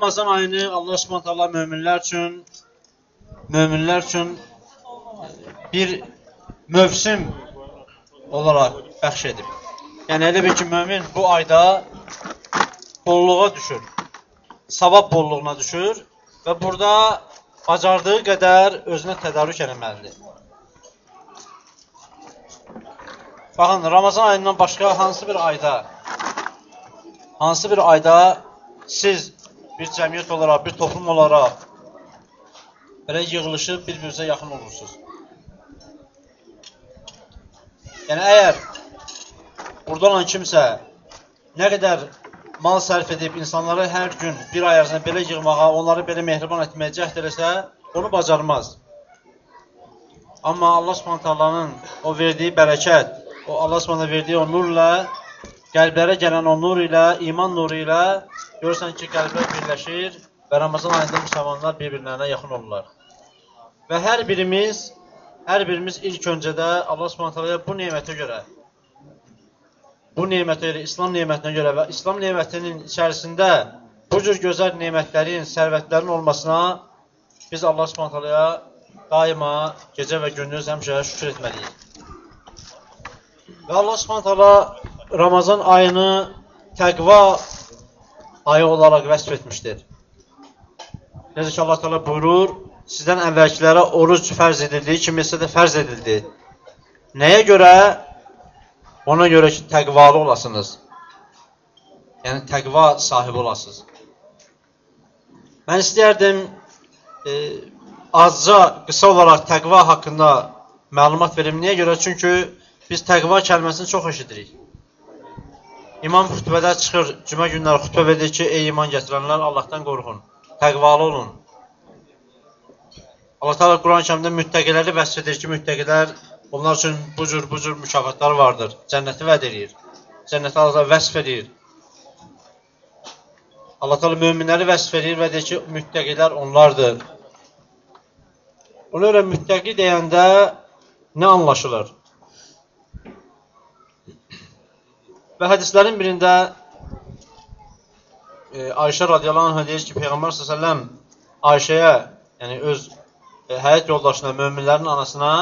Ramazan ayını Allah Subhanahu taala möminlər üçün möminlər üçün bir mövsüm olaraq bəxş edib. Yəni elə bil ki, mömin bu ayda bolluğa düşür. Savab bolluğuna düşür və burada bacardığı qədər özünə tədarük etməlidir. Baxın, Ramazan ayından başqa hansı bir ayda hansı bir ayda siz bir cəmiyyət olaraq, bir toplum olaraq belə yığılışıb bir-birinizə yaxın olursunuz. Yəni, əgər burada olan kimsə nə qədər mal sərf edib insanları hər gün bir ay ərzində belə yığmağa, onları belə mehriban etməyə cəhd eləsə, onu bacarmaz. Amma Allah subhanətəlanın o verdiyi bərəkət, o Allah subhanətə verdiyi o nurla, qəlblərə gələn o nur ilə, iman nuru ilə görürsən ki, qəlblər birləşir və Ramazan ayında müsəlmanlar bir-birlərinə yaxın olurlar. Və hər birimiz, hər birimiz ilk öncədə Allah subhanətələ bu nemətə görə, bu nemətə görə, İslam nemətinə görə və İslam nemətinin içərisində bu cür gözəl nemətlərin, sərvətlərin olmasına biz Allah subhanətələyə daima gecə və gündüz həmişə şükür etməliyik. Və Allah subhanətələ Ramazan ayını təqva ayı olaraq vəsf etmişdir. Necə ki, Allah təala buyurur, sizdən əvvəlkilərə oruc fərz edildiyi kimi sizə də fərz edildi. Nəyə görə? Ona görə ki, təqvalı olasınız. Yəni, təqva sahibi olasınız. Mən istəyərdim e, azca, qısa olaraq təqva haqqında məlumat verim. Niyə görə? Çünki biz təqva kəlməsini çox eşidirik. İmam xütbədə çıxır, cümə günləri xütbə verir ki, ey iman gətirənlər, Allahdan qorxun, təqvalı olun. Allah Teala Quran-ı Kərimdə müttəqiləri vəsf edir ki, müttəqilər onlar üçün bu cür bu cür mükafatlar vardır. Cənnəti vəd edir. Cənnəti Allah vəsf edir. Allah Teala möminləri vəsf edir və deyir ki, müttəqilər onlardır. Ona görə müttəqi deyəndə nə anlaşılır? Və hədislərin birində e, Ayşə radiyallahu anh deyir ki, Peyğəmbər s.ə.v Ayşəyə, yəni öz e, həyat yoldaşına, möminlərin anasına,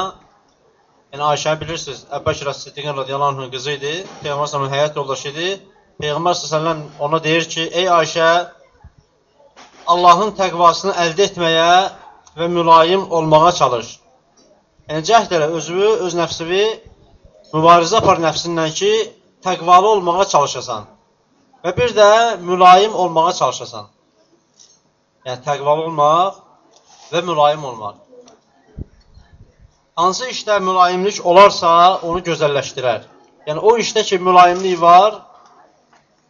yəni Ayşəni bilirsiniz, Əbbəkir Siddiqin radiyallahu anh qızı idi, Peyğəmbər s.ə.v həyat yoldaşı idi. Peyğəmbər s.ə.v ona deyir ki, ey Ayşə, Allahın təqvasını əldə etməyə və mülayim olmağa çalış. Yəni, cəhd elə özünü, öz nəfsini mübarizə apar nəfsindən ki, təqvalı olmağa çalışasan və bir də mülayim olmağa çalışasan. Yəni, təqvalı olmaq və mülayim olmaq. Hansı işdə mülayimlik olarsa, onu gözəlləşdirər. Yəni, o işdə ki, mülayimlik var,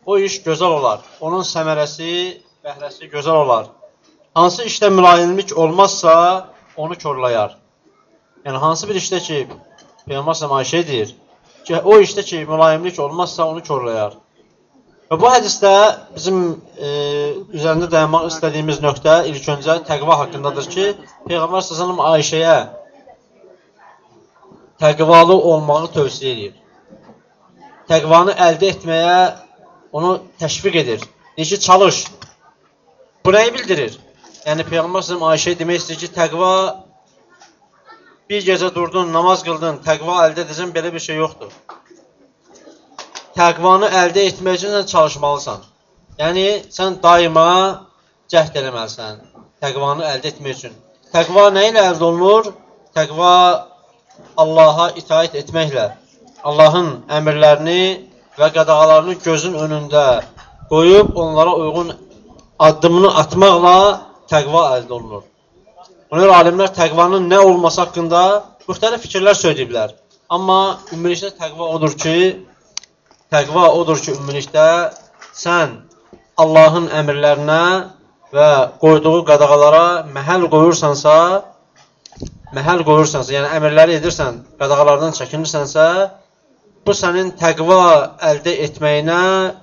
o iş gözəl olar. Onun səmərəsi, bəhrəsi gözəl olar. Hansı işdə mülayimlik olmazsa, onu körlayar. Yəni, hansı bir işdə ki, Peyğəmbər Ayşə deyir, ki, o işdə ki, mülayimlik olmazsa onu körləyər. Və bu hədisdə bizim e, üzərində dayanmaq istədiyimiz nöqtə ilk öncə təqva haqqındadır ki, Peyğəmbər s.ə.v Ayşəyə təqvalı olmağı tövsiyə edir. Təqvanı əldə etməyə onu təşviq edir. Deyir ki, çalış. Bu nəyi bildirir? Yəni, Peyğəmbər s.ə.v Ayşəyə demək istəyir ki, təqva bir gecə durdun, namaz qıldın, təqva əldə edəcəksən, belə bir şey yoxdur. Təqvanı əldə etmək üçün sən çalışmalısan. Yəni, sən daima cəhd eləməlisən təqvanı əldə etmək üçün. Təqva nə ilə əldə olunur? Təqva Allaha itaət etməklə, Allahın əmrlərini və qadağalarını gözün önündə qoyub onlara uyğun addımını atmaqla təqva əldə olunur. Ona görə alimlər təqvanın nə olması haqqında müxtəlif fikirlər söyləyiblər. Amma ümumilikdə təqva odur ki, təqva odur ki, ümumilikdə sən Allahın əmrlərinə və qoyduğu qadağalara məhəl qoyursansa, məhəl qoyursansa, yəni əmrləri edirsən, qadağalardan çəkinirsənsə, bu sənin təqva əldə etməyinə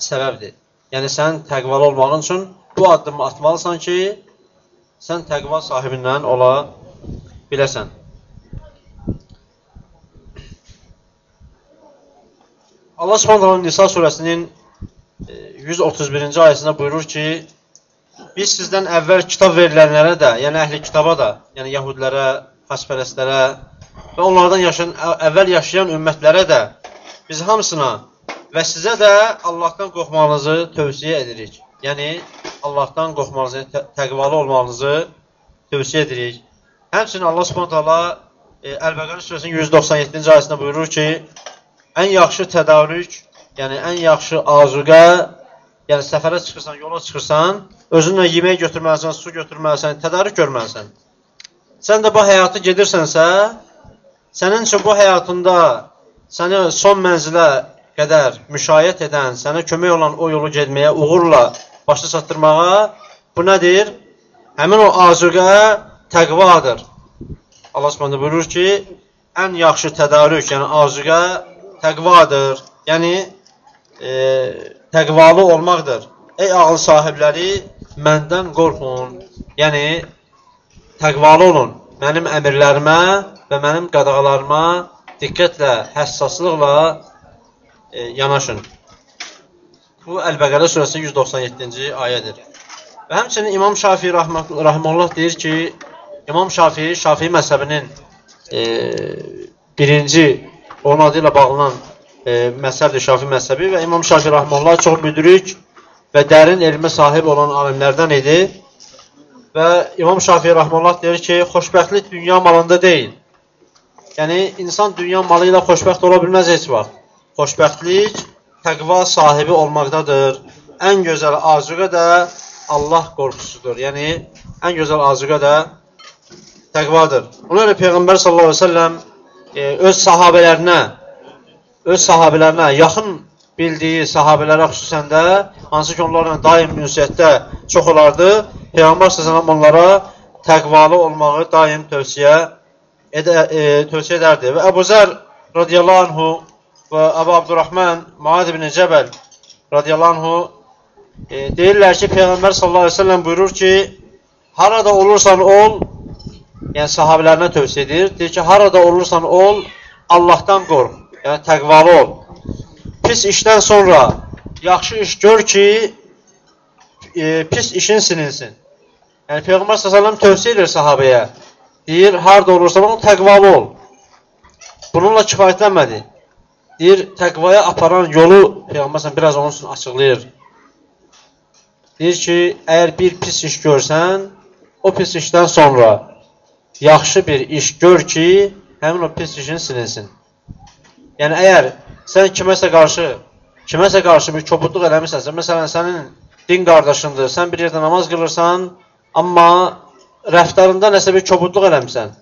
səbəbdir. Yəni sən təqvalı olmağın üçün bu addımı atmalısan ki, sən təqva sahibindən ola biləsən. Allah Subhanahu Nisa surəsinin 131-ci e, ayəsində buyurur ki: biz sizdən əvvəl kitab verilənlərə də, yəni əhli kitaba da, yəni yəhudilərə, xaspərəstlərə və onlardan yaşayan, əvvəl yaşayan ümmətlərə də biz hamısına və sizə də Allahdan qorxmağınızı tövsiyə edirik. Yəni, Allahdan qorxmağınızı, tə təqvalı olmağınızı tövsiyə edirik. Həmçinin Allah subhanət hala e, Əl-Bəqəri surəsinin 197-ci ayəsində buyurur ki, ən yaxşı tədarük, yəni ən yaxşı azuqə, yəni səfərə çıxırsan, yola çıxırsan, özünlə yemək götürməlisən, su götürməlisən, tədarük görməlisən. Sən də bu həyatı gedirsənsə, sənin üçün bu həyatında səni son mənzilə qədər müşayiət edən, sənə kömək olan o yolu getməyə, uğurla başa çatdırmağa, bu nədir? Həmin o azuqə təqvadır. Allah Subhanahu buyurur ki, ən yaxşı tədarük, yəni azuqə təqvadır. Yəni e, təqvalı olmaqdır. Ey ağıl sahibləri, məndən qorxun. Yəni təqvalı olun. Mənim əmirlərimə və mənim qadağalarıma diqqətlə, həssaslıqla e, yanaşın. Bu Əl-Bəqərə surəsinin 197-ci ayədir. Və həmçinin İmam Şafii rahməhullah deyir ki, İmam Şafii, Şafii məzhəbinin e, birinci onun adı ilə bağlanan e, məzhəbdir Şafii məzhəbi və İmam Şafii rahməhullah çox müdrik və dərin elmə sahib olan alimlərdən idi. Və İmam Şafii rahməhullah deyir ki, xoşbəxtlik dünya malında deyil. Yəni, insan dünya malı ilə xoşbəxt ola bilməz heç vaxt. Xoşbəxtlik təqva sahibi olmaqdadır. Ən gözəl azuqə də Allah qorxusudur. Yəni, ən gözəl azuqə də təqvadır. Ona görə Peyğəmbər sallallahu əleyhi və səlləm e, öz sahabələrinə öz sahabələrinə yaxın bildiyi sahabələrə xüsusən də hansı ki onlarla daim ünsiyyətdə çox olardı. Peyğəmbər sallallahu onlara təqvalı olmağı daim tövsiyə edə, e, tövsiyə edərdi. Və Əbu Zər radiyallahu anhu və Əbu Abdurrahman Muad ibn Cəbəl radiyallahu e, deyirlər ki, Peyğəmbər sallallahu əleyhi və səlləm buyurur ki, harada olursan ol, yəni sahabilərinə tövsiyə edir. Deyir ki, harada olursan ol, Allahdan qorx, yəni təqvalı ol. Pis işdən sonra yaxşı iş gör ki, e, pis işin silinsin. Yəni Peyğəmbər sallallahu tövsiyə edir sahabəyə. Deyir, harada olursan ol, təqvalı ol. Bununla kifayətlənmədi. Deyir, təqvaya aparan yolu Peyğəmbər biraz onun üçün açıqlayır. Deyir ki, əgər bir pis iş görsən, o pis işdən sonra yaxşı bir iş gör ki, həmin o pis işin silinsin. Yəni, əgər sən kiməsə qarşı, kiməsə qarşı bir kobudluq eləmirsənsə, məsələn, sənin din qardaşındır, sən bir yerdə namaz qılırsan, amma rəftarında nəsə bir kobudluq eləmirsən.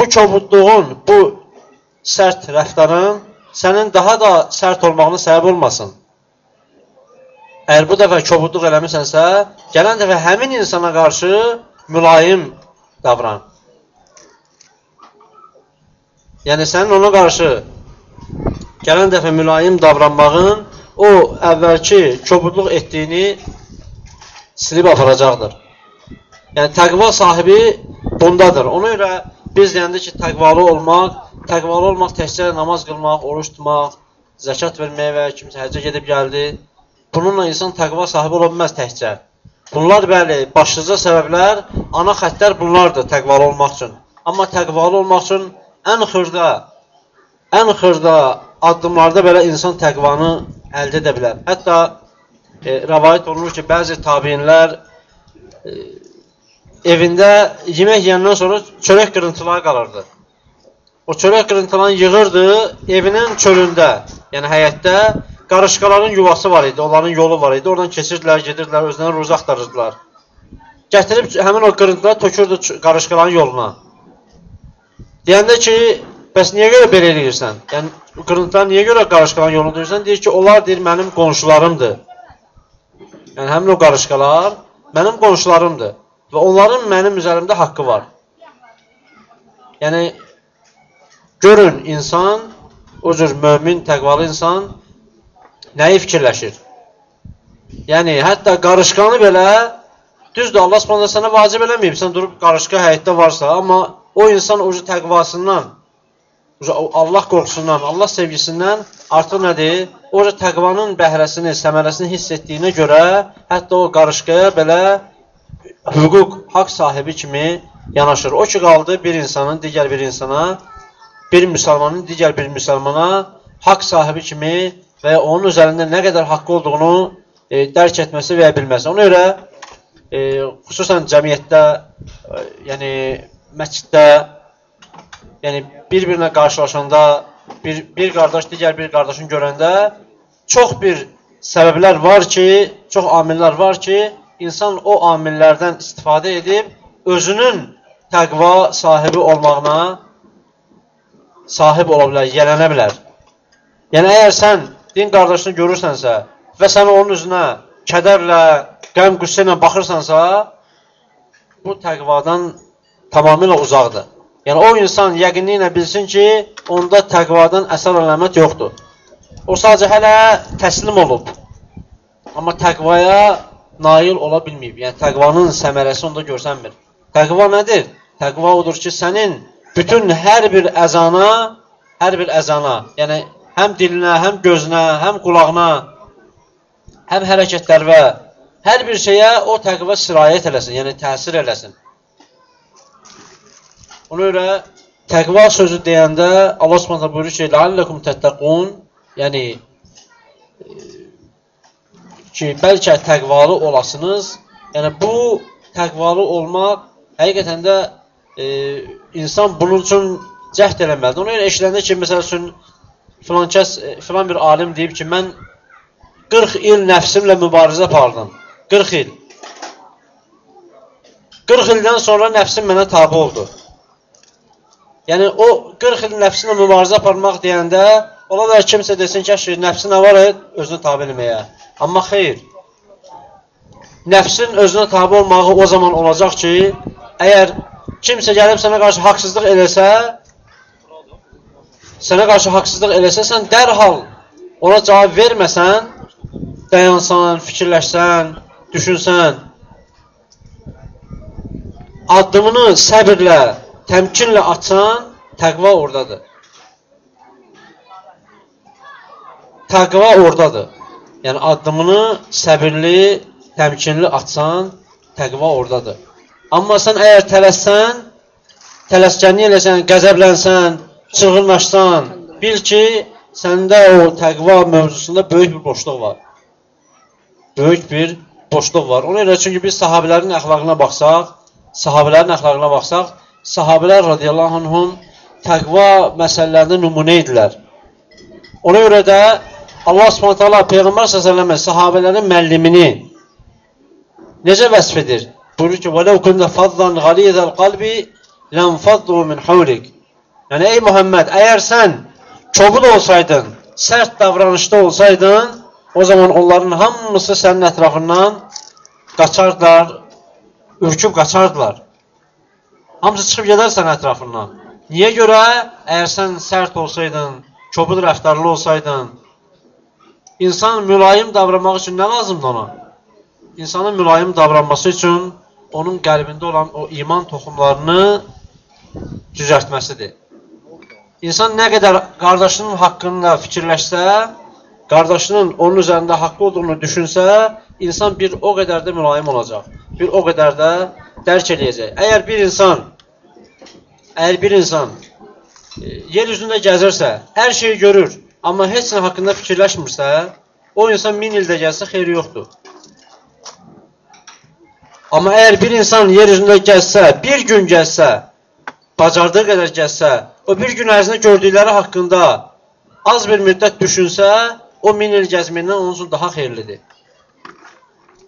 Bu kobudluğun, bu sərt rəftarın sənin daha da sərt olmağına səbəb olmasın. Əgər bu dəfə kobudluq eləmirsənsə, gələn dəfə həmin insana qarşı mülayim davran. Yəni, sənin ona qarşı gələn dəfə mülayim davranmağın o əvvəlki kobudluq etdiyini silib aparacaqdır. Yəni, təqva sahibi bundadır. Ona görə biz deyəndə ki, təqvalı olmaq, təqvalı olmaq təkcə namaz qılmaq, oruç tutmaq, zəkat vermək və kimsə həccə gedib gəldi, Bununla insan təqva sahibi ola bilməz təkcə. Bunlar bəli, başlıca səbəblər, ana xəttlər bunlardır təqvalı olmaq üçün. Amma təqvalı olmaq üçün ən xırda, ən xırda addımlarda belə insan təqvanı əldə edə bilər. Hətta e, rəvayət olunur ki, bəzi tabinlər e, evində yemək yeyəndən sonra çörək qırıntıları qalırdı. O çörək qırıntılarını yığırdı evinin çölündə, yəni həyətdə qarışqaların yuvası var idi, onların yolu var idi. Oradan keçirdilər, gedirdilər, özlərinə ruza axtarırdılar. Gətirib həmin o qırıntıları tökürdü qarışqaların yoluna. Deyəndə ki, bəs niyə görə belə eləyirsən? Yəni qırıntılar niyə görə qarışqaların yolunu deyirsən? Deyir ki, onlar deyir mənim qonşularımdır. Yəni həmin o qarışqalar mənim qonşularımdır və onların mənim üzərimdə haqqı var. Yəni görün insan o cür mömin, təqvalı insan nəyi fikirləşir? Yəni, hətta qarışqanı belə, düzdür, Allah subhanə sənə vacib eləməyib, sən durub qarışqa həyətdə varsa, amma o insan ucu təqvasından, ucu Allah qorxusundan, Allah sevgisindən artıq nədir? O təqvanın bəhrəsini, səmərəsini hiss etdiyinə görə hətta o qarışqaya belə hüquq, haqq sahibi kimi yanaşır. O ki qaldı bir insanın digər bir insana, bir müsəlmanın digər bir müsəlmana haqq sahibi kimi və onun üzərində nə qədər haqqı olduğunu e, dərk etməsi və ya bilməsi. Ona görə e, xüsusən cəmiyyətdə, e, yəni məsciddə, yəni bir-birinə qarşılaşanda bir, bir qardaş digər bir qardaşını görəndə çox bir səbəblər var ki, çox amillər var ki, insan o amillərdən istifadə edib özünün təqva sahibi olmağına sahib ola bilər, yələnə bilər. Yəni, əgər sən din qardaşını görürsənsə və sən onun üzünə kədərlə, qəm, qüssə ilə baxırsansa, bu təqvadan tamamilə uzaqdır. Yəni, o insan yəqinliklə bilsin ki, onda təqvadan əsər əlamət yoxdur. O sadəcə hələ təslim olub. Amma təqvaya nail ola bilməyib. Yəni, təqvanın səmərəsi onda görsənmir. Təqva nədir? Təqva odur ki, sənin bütün hər bir əzana, hər bir əzana, yəni həm dilinə, həm gözünə, həm qulağına, həm hərəkətlərə, hər bir şeyə o təqva sirayət eləsin, yəni təsir eləsin. Ona görə təqva sözü deyəndə Allah Subhanahu buyurur ki, "La'allakum tattaqun", yəni ki, bəlkə təqvalı olasınız. Yəni bu təqvalı olmaq həqiqətən də e, insan bunun üçün cəhd eləməlidir. Ona görə eşidəndə ki, məsəl üçün filan kəs, e, filan bir alim deyib ki, mən 40 il nəfsimlə mübarizə apardım. 40 il. 40 ildən sonra nəfsim mənə tabi oldu. Yəni, o 40 il nəfsinlə mübarizə aparmaq deyəndə, ola da kimsə desin ki, nəfsi nə var et, özünü tabi eləməyə. Amma xeyr, nəfsin özünə tabi olmağı o zaman olacaq ki, əgər kimsə gəlib sənə qarşı haqsızlıq eləsə, sənə qarşı haqsızlıq eləsə, sən dərhal ona cavab verməsən, dayansan, fikirləşsən, düşünsən, addımını səbirlə, təmkinlə atsan, təqva oradadır. Təqva oradadır. Yəni, addımını səbirli, təmkinli atsan, təqva oradadır. Amma sən əgər tələssən, tələskənlik eləsən, qəzəblənsən, çılğınlaşsan, bil ki, səndə o təqva mövzusunda böyük bir boşluq var. Böyük bir boşluq var. Ona görə çünki biz sahabilərin əxlaqına baxsaq, sahabilərin əxlaqına baxsaq, sahabilər radiyallahu anhum təqva məsələlərində nümunə idilər. Ona görə də Allah Subhanahu taala Peyğəmbər sallallahu əleyhi və səlləm sahabələrin müəllimini necə vəsf edir? Buyurur ki, وَلَوْ كُنْدَ فَضَّنْ غَلِيذَ الْقَلْبِ لَنْفَضُّوا مِنْ حَوْلِكَ Yəni, ey Muhammed, əgər sən kobud olsaydın, sərt davranışda olsaydın, o zaman onların hamısı sənin ətrafından qaçardılar, ürküb qaçardılar. Hamısı çıxıb gedər sənin ətrafından. Niyə görə? Əgər sən sərt olsaydın, kobud rəftarlı olsaydın, insan mülayim davranmaq üçün nə lazımdır ona? İnsanın mülayim davranması üçün onun qəlbində olan o iman toxumlarını düzəltməsidir. İnsan nə qədər qardaşının haqqında fikirləşsə, qardaşının onun üzərində haqqlı olduğunu düşünsə, insan bir o qədər də mülayim olacaq. Bir o qədər də dərk eləyəcək. Əgər bir insan əgər bir insan e, yer üzündə gəzirsə, hər şeyi görür, amma heç nə haqqında fikirləşmirsə, o insan min ildə gəlsə xeyri yoxdur. Amma əgər bir insan yer üzündə gəzsə, bir gün gəzsə, bacardığı qədər gəzsə, o bir gün ərzində gördükləri haqqında az bir müddət düşünsə, o min il gəzməyindən onun üçün daha xeyirlidir.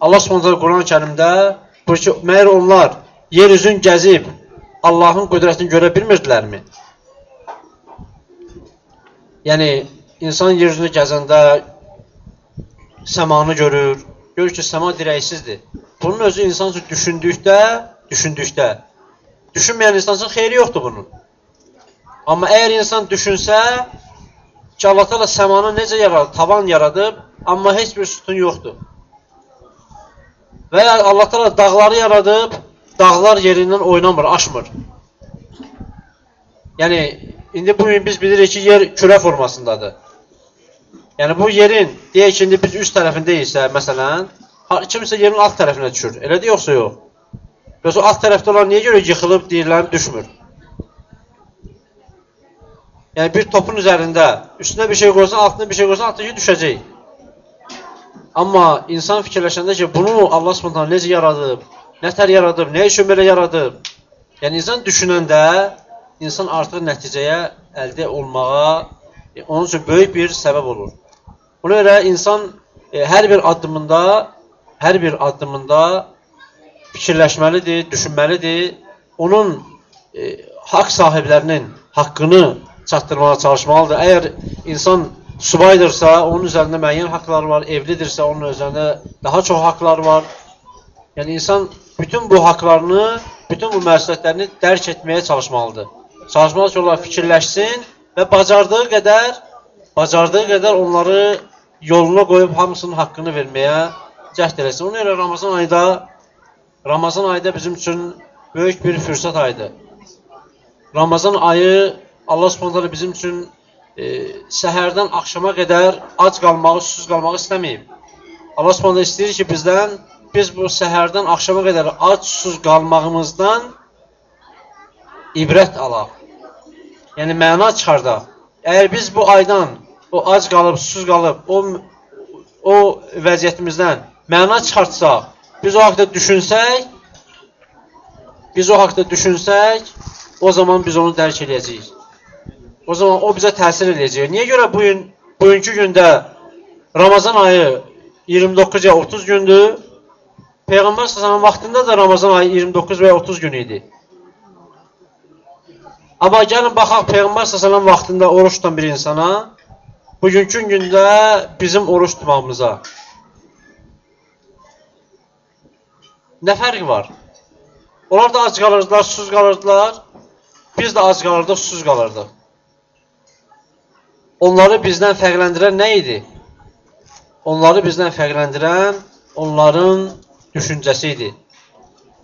Allah Subhanahu Quran-ı Kərimdə buyurur ki, məyər onlar yer üzün gəzib Allahın qüdrətini görə bilmirdilərmi? Yəni insan yer üzündə gəzəndə səmanı görür, görür ki, səma dirəksizdir. Bunun özü insan üçün düşündükdə, düşündükdə, düşünməyən insan üçün xeyri yoxdur bunun. Amma əgər insan düşünsə, ki, Allah da səmanı necə yaradıb, tavan yaradıb, amma heç bir sütun yoxdur. Və ya Allah da dağları yaradıb, dağlar yerindən oynamır, aşmır. Yəni, indi bugün biz bilirik ki, yer kürə formasındadır. Yəni bu yerin deyək ki, indi biz üst tərəfindəyiksə, məsələn, kimsə yerin alt tərəfinə düşür. Elədir yoxsa yox? O alt tərəfdə olan niyə görə yıxılıb, deyirlər, düşmür? Yəni bir topun üzərində üstünə bir şey qoysan, altına bir şey qoysan, altındakı düşəcək. Amma insan fikirləşəndə ki, bunu Allah Subhanahu necə yaradıb, nətər yaradıb, nə üçün belə yaradıb? Yəni insan düşünəndə insan artıq nəticəyə əldə olmağa e, onun üçün böyük bir səbəb olur. Buna görə insan e, hər bir addımında, hər bir addımında fikirləşməlidir, düşünməlidir. Onun e, haqq sahiblərinin haqqını çatdırmağa çalışmalıdır. Əgər insan subaydırsa, onun üzərində müəyyən haqları var, evlidirsə, onun üzərində daha çox haqlar var. Yəni insan bütün bu haqlarını, bütün bu məsuliyyətlərini dərk etməyə çalışmalıdır. Çalışmalı ki, onlar fikirləşsin və bacardığı qədər, bacardığı qədər onları yoluna qoyub hamısının haqqını verməyə cəhd eləsin. Ona görə Ramazan ayında Ramazan ayda bizim üçün böyük bir fürsət ayıdır. Ramazan ayı Allah Subhanahu bizim üçün e, səhərdən axşama qədər ac qalmağı, susuz qalmağı istəməyib. Allah Subhanahu istəyir ki, bizdən biz bu səhərdən axşama qədər ac, susuz qalmağımızdan ibrət alaq. Yəni məna çıxardaq. Əgər biz bu aydan o ac qalıb, susuz qalıb, o o vəziyyətimizdən məna çıxartsaq, biz o haqqda düşünsək, biz o haqqda düşünsək, o zaman biz onu dərk edəcəyik. O zaman o bizə təsir edəcək. Niyə görə bu gün bugünkü gündə Ramazan ayı 29 ya 30 gündür? Peyğəmbər sallallahu vaxtında da Ramazan ayı 29 və ya 30 gün idi. Amma gəlin baxaq Peyğəmbər sallallahu vaxtında oruç tutan bir insana, bugünkü gündə bizim oruç tutmağımıza. Nə fərqi var? Onlar da ac qalırdılar, susuz qalırdılar. Biz də ac qalırdıq, susuz qalırdıq onları bizdən fərqləndirən nə idi? Onları bizdən fərqləndirən onların düşüncəsi idi.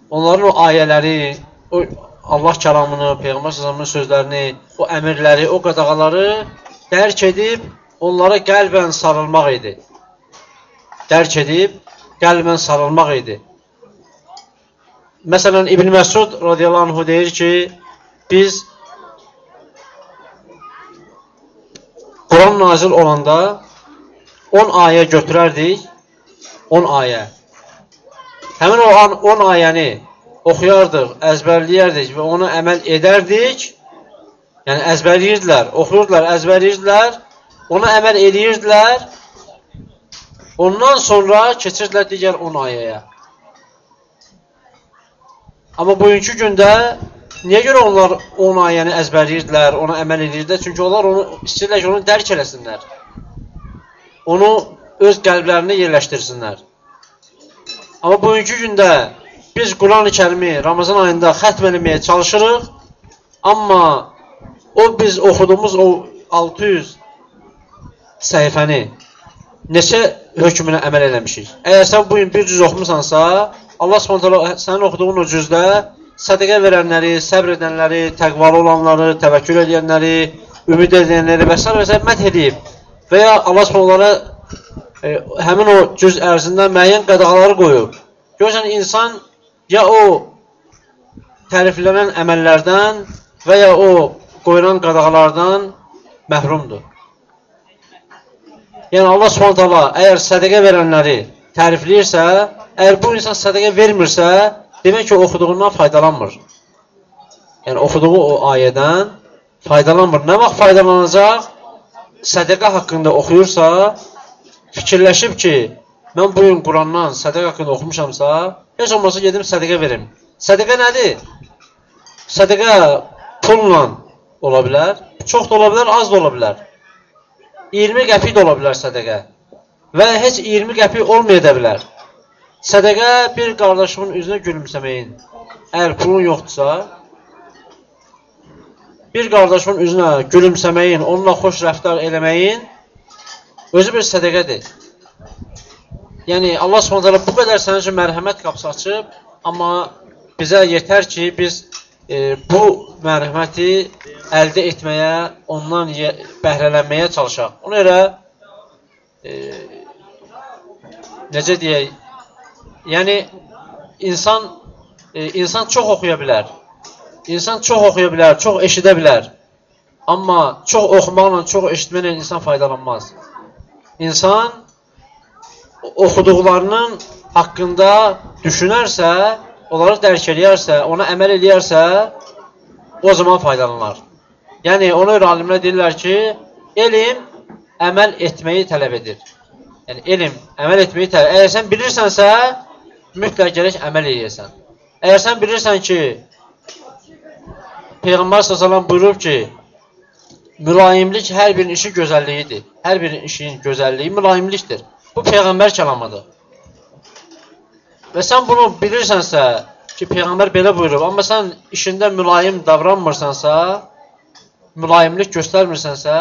Onların o ayələri, o Allah kəlamını, Peyğəmbər sallallahu sözlərini, o əmrləri, o qadağaları dərk edib onlara qəlbən sarılmaq idi. Dərk edib qəlbən sarılmaq idi. Məsələn İbn Məsud radiyallahu anh deyir ki, biz Quran nazil olanda 10 ayə götürərdik, 10 ayə. Həmin o 10 ayəni oxuyardıq, əzbərləyərdik və ona əməl edərdik. Yəni əzbərləyirdilər, oxuyurdular, əzbərləyirdilər, ona əməl edirdilər. Ondan sonra keçirdilər digər 10 ayəyə. Amma bugünkü gündə Niyə görə onlar onu ayəni əzbərləyirdilər, ona əməl edirdilər? Çünki onlar onu istəyirlər ki, onu dərk eləsinlər. Onu öz qəlblərində yerləşdirsinlər. Amma bugünkü gündə biz Quran-ı Kərimi Ramazan ayında xətm eləməyə çalışırıq, amma o biz oxuduğumuz o 600 səhifəni neçə hökmünə əməl eləmişik? Əgər sən bu gün bir cüz oxumusansa, Allah Subhanahu sənin oxuduğun o cüzdə sədəqə verənləri, səbr edənləri, təqvalı olanları, təvəkkül edənləri, ümid edənləri və s. və s. məth edib. Və ya Allah onlara e, həmin o cüz ərzində müəyyən qadağaları qoyub. Görürsən, insan ya o təriflənən əməllərdən və ya o qoyulan qadağalardan məhrumdur. Yəni Allah Subhanahu əgər sədaqə verənləri tərifləyirsə, əgər bu insan sədaqə vermirsə, demək ki, oxuduğundan faydalanmır. Yəni, oxuduğu o ayədən faydalanmır. Nə vaxt faydalanacaq? Sədəqə haqqında oxuyursa, fikirləşib ki, mən bu gün Qurandan sədəqə haqqında oxumuşamsa, heç olmasa gedim sədəqə verim. Sədəqə nədir? Sədəqə pulla ola bilər, çox da ola bilər, az da ola bilər. 20 qəpik də ola bilər sədəqə və heç 20 qəpik olmaya da bilər. Sədəqə bir qardaşımın üzünə gülümsəməyin. Əgər pulun yoxdursa, bir qardaşımın üzünə gülümsəməyin, onunla xoş rəftar eləməyin özü bir sədəqədir. Yəni Allah Subhanahu bu qədər sənin üçün mərhəmət qapısı açıb, amma bizə yetər ki, biz e, bu mərhəməti əldə etməyə, ondan bəhrələnməyə çalışaq. Ona görə e, necə deyək, yəni insan e, insan çox oxuya bilər. İnsan çox oxuya bilər, çox eşidə bilər. Amma çox oxumaqla, çox eşitməklə insan faydalanmaz. İnsan oxuduqlarının haqqında düşünərsə, onları dərk eləyərsə, ona əməl eləyərsə, o zaman faydalanar. Yəni, ona görə alimlər deyirlər ki, elm əməl etməyi tələb edir. Yəni, elm əməl etməyi tələb edir. Əgər sən bilirsənsə, mütləq gərək əməl eləyəsən. Əgər sən bilirsən ki, Peyğəmbər s.ə.v buyurub ki, mülayimlik hər bir işin gözəlliyidir. Hər bir işin gözəlliyi mülayimlikdir. Bu Peyğəmbər kəlamıdır. Və sən bunu bilirsənsə ki, Peyğəmbər belə buyurub, amma sən işində mülayim davranmırsansa, mülayimlik göstərmirsənsə,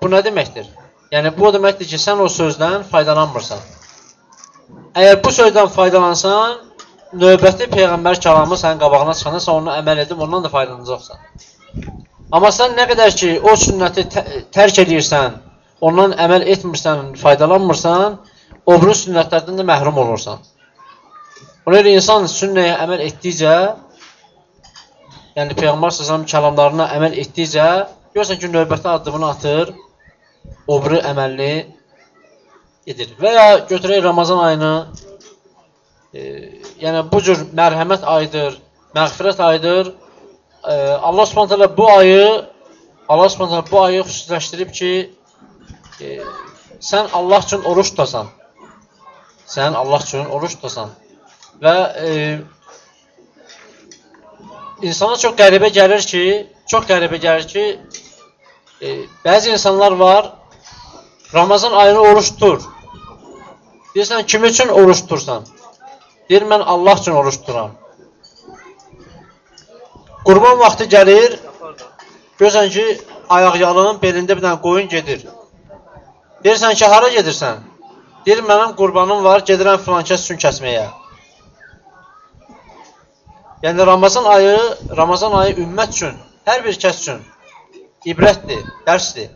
bu nə deməkdir? Yəni, bu o deməkdir ki, sən o sözdən faydalanmırsan. Əgər bu sözdən faydalansan, növbəti Peyğəmbər kəlamı sənin qabağına çıxanda sən onu əməl edib, ondan da faydalanacaqsan. Amma sən nə qədər ki, o sünnəti tərk edirsən, ondan əməl etmirsən, faydalanmırsan, o biri sünnətlərdən də məhrum olursan. Ona görə insan sünnəyə əməl etdikcə, yəni Peyğəmbər s.ə.v kəlamlarına əməl etdikcə, görürsən ki, növbəti addımını atır, o biri əməlini edir. Və ya götürək Ramazan ayını, e, yəni bu cür mərhəmət ayıdır, məğfirət ayıdır. E, Allah Subhanahu bu ayı Allah Subhanahu bu ayı xüsusiləşdirib ki, e, sən Allah üçün oruç tutasan. Sən Allah üçün oruç tutasan. Və e, insana çox qəribə gəlir ki, çox qəribə gəlir ki, e, bəzi insanlar var, Ramazan ayını oruç tutur. Deyirsən, kim üçün oruç tutursan? Deyir, mən Allah üçün oruç tuturam. Qurban vaxtı gəlir, görsən ki, ayaq yalının belində bir dənə qoyun gedir. Deyirsən ki, hara gedirsən? Deyir, mənim qurbanım var, gedirəm filan kəs üçün kəsməyə. Yəni Ramazan ayı, Ramazan ayı ümmət üçün, hər bir kəs üçün ibrətdir, dərsdir.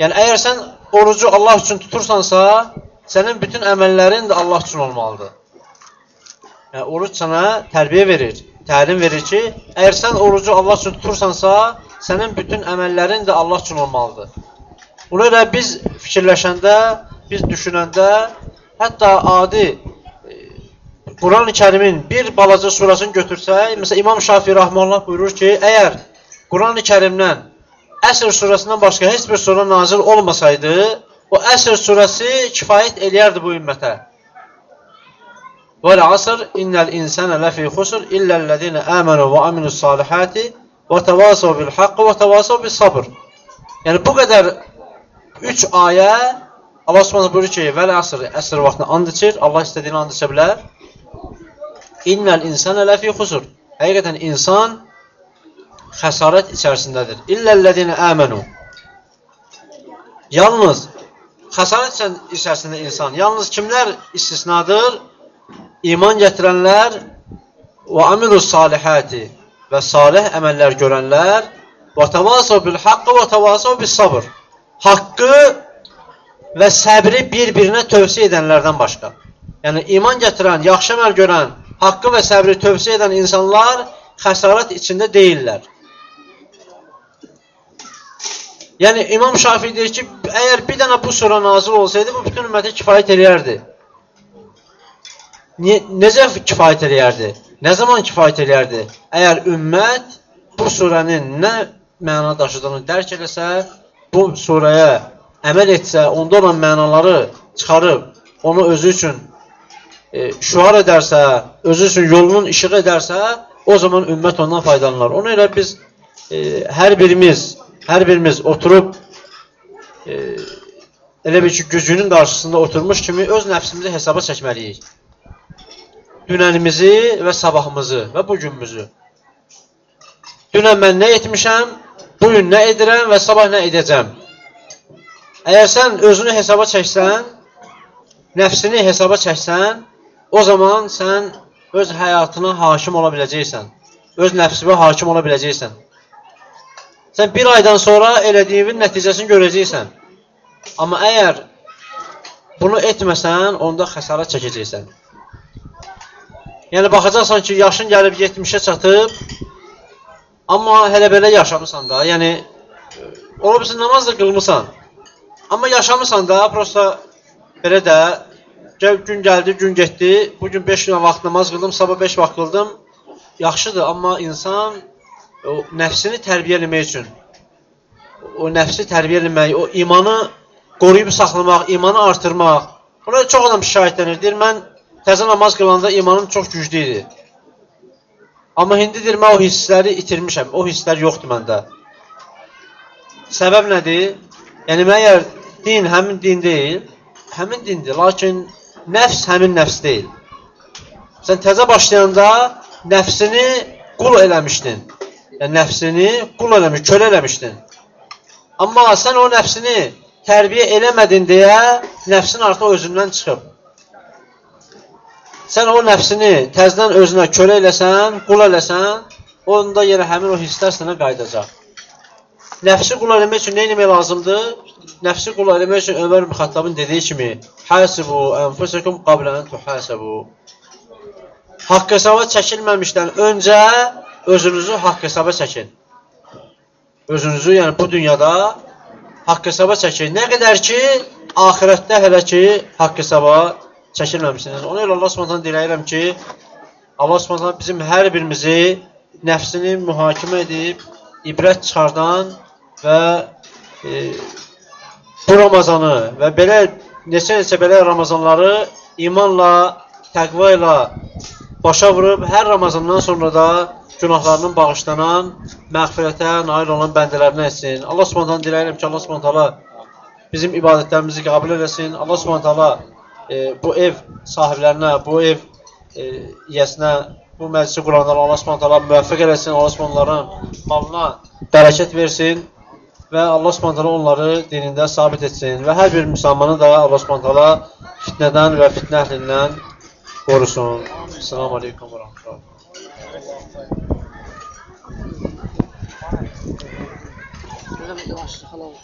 Yəni əgər sən orucu Allah üçün tutursansa, sənin bütün əməllərin də Allah üçün olmalıdır. Yəni oruc sənə tərbiyə verir, təlim verir ki, əgər sən orucu Allah üçün tutursansa, sənin bütün əməllərin də Allah üçün olmalıdır. Ona görə biz fikirləşəndə, biz düşünəndə, hətta adi Quran-ı kərimin bir balaca surasını götürsək, məsələn, İmam Şafii Rahmanullah buyurur ki, əgər Quran-ı kərimdən Əsr surasından başqa heç bir sura nazil olmasaydı, o Əsr surası kifayət eləyərdi bu ümmətə. Və əsr innəl insənə ləfi xusur illəl-ləzinə əmənu və aminus salihati və təvasav bil haqqı və təvasav bil sabr. Yəni bu qədər üç ayə Allah Subhanahu buyurur ki, vəl əsr, əsr vaxtını and içir, Allah istədiyini and içə bilər. İnnəl insənə ləfi xusur. Həqiqətən insan xəsarət içərisindədir. İlləlləzinə əmənu. Yalnız xəsarət içərisində insan, yalnız kimlər istisnadır? İman gətirənlər və amilus salihati və salih əməllər görənlər və təvasav bil haqqı və təvasav bil sabr. Haqqı və səbri bir-birinə tövsiyə edənlərdən başqa. Yəni iman gətirən, yaxşı əməl görən, haqqı və səbri tövsiyə edən insanlar xəsarət içində deyirlər. Yəni, İmam Şafi deyir ki, əgər bir dənə bu sura nazil olsaydı, bu bütün ümmətə kifayət eləyərdi. Ne, necə kifayət eləyərdi? Nə zaman kifayət eləyərdi? Əgər ümmət bu surənin nə məna daşıdığını dərk eləsə, bu surəyə əməl etsə, onda olan mənaları çıxarıb, onu özü üçün e, şüar edərsə, özü üçün yolunun işıq edərsə, o zaman ümmət ondan faydalanır. Ona görə biz e, hər birimiz, hər birimiz oturub e, elə bir ki, gücünün qarşısında oturmuş kimi öz nəfsimizi hesaba çəkməliyik. Dünənimizi və sabahımızı və bugünümüzü. Dünən mən nə etmişəm, bugün nə edirəm və sabah nə edəcəm. Əgər sən özünü hesaba çəksən, nəfsini hesaba çəksən, o zaman sən öz həyatına hakim ola biləcəksən. Öz nəfsinə hakim ola biləcəksən. Sən bir aydan sonra elədiyinin nəticəsini görəcəksən. Amma əgər bunu etməsən, onda xəsarət çəkəcəksən. Yəni baxacaqsan ki, yaşın gəlib 70-ə çatıb, amma hələ belə yaşamısan da. Yəni ola bilsin namaz da qılmısan. Amma yaşamısan da, prosta belə də gün gəldi, gün getdi. Bu gün 5 gün vaxt namaz qıldım, sabah 5 vaxt qıldım. Yaxşıdır, amma insan o nəfsini tərbiyə etmək üçün o nəfsi tərbiyə etmək, o imanı qoruyub saxlamaq, imanı artırmaq. Buna çox adam şikayətlənir. Deyir, mən təzə namaz qılanda imanım çox güclü idi. Amma indi deyir, mən o hissləri itirmişəm. O hisslər yoxdur məndə. Səbəb nədir? Yəni, məyər din həmin din deyil, həmin dindir. Lakin nəfs həmin nəfs deyil. Sən təzə başlayanda nəfsini qul eləmişdin. Yəni, nəfsini qul eləmiş, kölə eləmişdin. Amma sən o nəfsini tərbiyə eləmədin deyə nəfsin artıq özündən çıxıb. Sən o nəfsini təzdən özünə kölə eləsən, qul eləsən, onda yenə həmin o hisslər sənə qayıdacaq. Nəfsi qul eləmək üçün nə etmək lazımdır? Nəfsi qul eləmək üçün Ömər ibn Xattabın dediyi kimi: "Hasibu enfusakum qabla an tuhasabu." Haqq hesaba çəkilməmişdən öncə özünüzü haqq hesaba çəkin. Özünüzü, yəni bu dünyada haqq hesaba çəkin. Nə qədər ki, axirətdə hələ ki, haqq hesaba çəkilməmişsiniz. Ona görə Allah Subhanahu diləyirəm ki, Allah Subhanahu bizim hər birimizi nəfsini mühakimə edib ibrət çıxardan və e, bu Ramazanı və belə neçə-neçə belə Ramazanları imanla, təqva ilə başa vurub hər Ramazandan sonra da günahlarının bağışlanan, məğfirətə nail olan bəndələrinə etsin. Allah Subhanahu diləyirəm ki, Allah Subhanahu bizim ibadətlərimizi qəbul eləsin. Allah Subhanahu e, bu ev sahiblərinə, bu ev e, yəsinə, bu məclisi quranlara Allah Subhanahu müvəffəq eləsin. Allah Subhanahu malına bərəkət versin və Allah Subhanahu onları dinində sabit etsin və hər bir müsəlmanı da Allah Subhanahu fitnədən və fitnə əhlindən qorusun. Assalamu alaykum və 就这么说话，Hello。